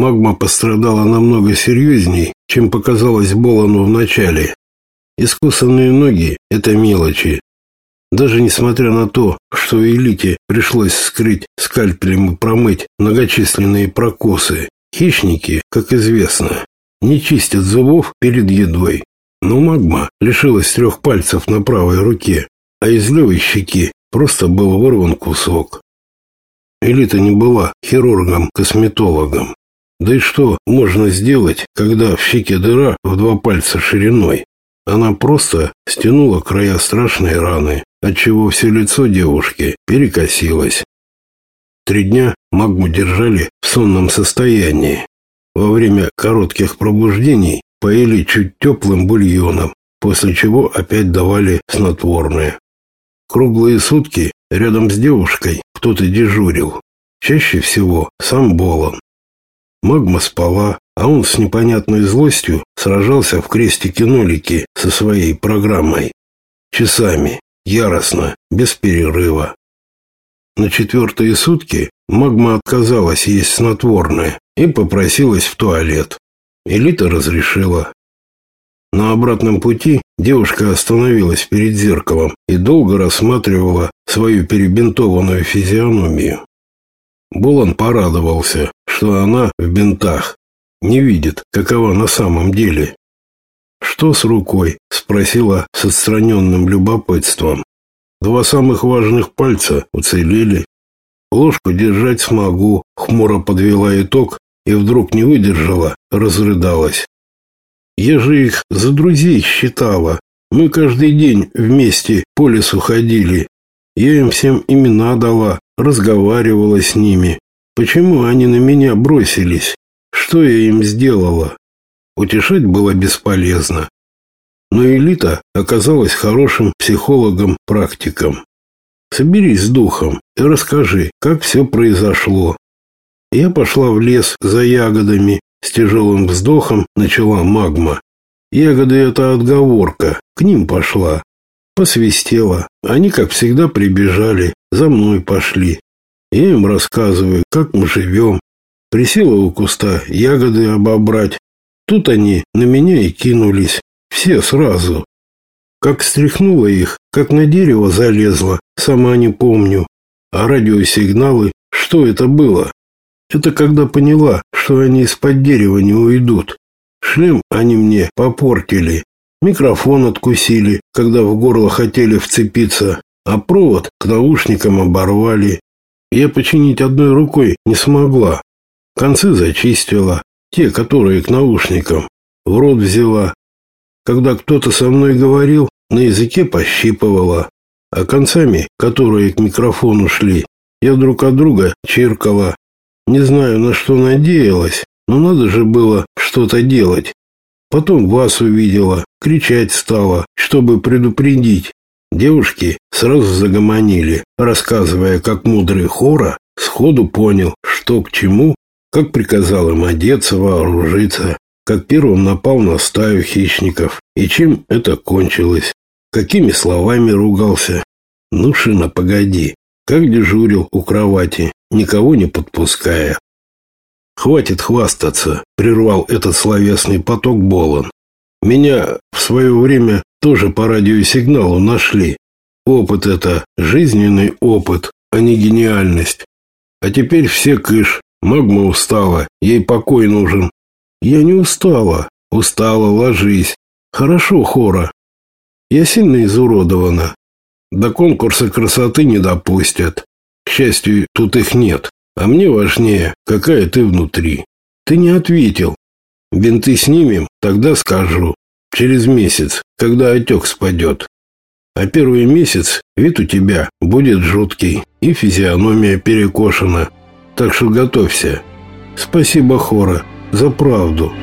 магма пострадала намного серьезней, чем показалось Болану вначале. Искусанные ноги – это мелочи. Даже несмотря на то, что элите пришлось скрыть скальпелем и промыть многочисленные прокосы, хищники, как известно, не чистят зубов перед едой. Но магма лишилась трех пальцев на правой руке, а из левой щеки просто был вырван кусок. Элита не была хирургом-косметологом. Да и что можно сделать, когда в щеке дыра в два пальца шириной? Она просто стянула края страшной раны, отчего все лицо девушки перекосилось. Три дня магму держали в сонном состоянии. Во время коротких пробуждений поили чуть теплым бульоном, после чего опять давали снотворное. Круглые сутки рядом с девушкой кто-то дежурил. Чаще всего сам Болон. Магма спала, а он с непонятной злостью сражался в крестике-нолике со своей программой. Часами, яростно, без перерыва. На четвертые сутки магма отказалась есть снотворное и попросилась в туалет. Элита разрешила. На обратном пути девушка остановилась перед зеркалом и долго рассматривала свою перебинтованную физиономию. Болон порадовался, что она в бинтах, не видит, какова на самом деле. «Что с рукой?» – спросила с отстраненным любопытством. «Два самых важных пальца уцелели. Ложку держать смогу», – хмуро подвела итог и вдруг не выдержала, разрыдалась. «Я же их за друзей считала. Мы каждый день вместе по лесу ходили. Я им всем имена дала, разговаривала с ними. Почему они на меня бросились? Что я им сделала? Утешать было бесполезно. Но Элита оказалась хорошим психологом-практиком. Соберись с духом и расскажи, как все произошло. Я пошла в лес за ягодами, с тяжелым вздохом начала магма. Ягоды — это отговорка, к ним пошла. Посвистела. Они, как всегда, прибежали, за мной пошли. Я им рассказываю, как мы живем. Присела у куста ягоды обобрать. Тут они на меня и кинулись. Все сразу. Как стряхнула их, как на дерево залезла, сама не помню. А радиосигналы, что это было? Это когда поняла, что они из-под дерева не уйдут. Шлем они мне попортили. Микрофон откусили, когда в горло хотели вцепиться, а провод к наушникам оборвали. Я починить одной рукой не смогла. Концы зачистила, те, которые к наушникам, в рот взяла. Когда кто-то со мной говорил, на языке пощипывала, а концами, которые к микрофону шли, я друг от друга чиркала. Не знаю, на что надеялась, но надо же было что-то делать. Потом вас увидела, кричать стала, чтобы предупредить. Девушки сразу загомонили, рассказывая, как мудрый хора сходу понял, что к чему, как приказал им одеться, вооружиться, как первым напал на стаю хищников и чем это кончилось, какими словами ругался. Ну, Шина, погоди, как дежурил у кровати, никого не подпуская. «Хватит хвастаться», — прервал этот словесный поток Болон. «Меня в свое время тоже по радиосигналу нашли. Опыт это, жизненный опыт, а не гениальность. А теперь все кыш, магма устала, ей покой нужен. Я не устала, устала, ложись. Хорошо, Хора. Я сильно изуродована. До конкурса красоты не допустят. К счастью, тут их нет. А мне важнее, какая ты внутри. Ты не ответил. Бинты снимем, тогда скажу. Через месяц, когда отек спадет. А первый месяц вид у тебя будет жуткий и физиономия перекошена. Так что готовься. Спасибо, Хора, за правду.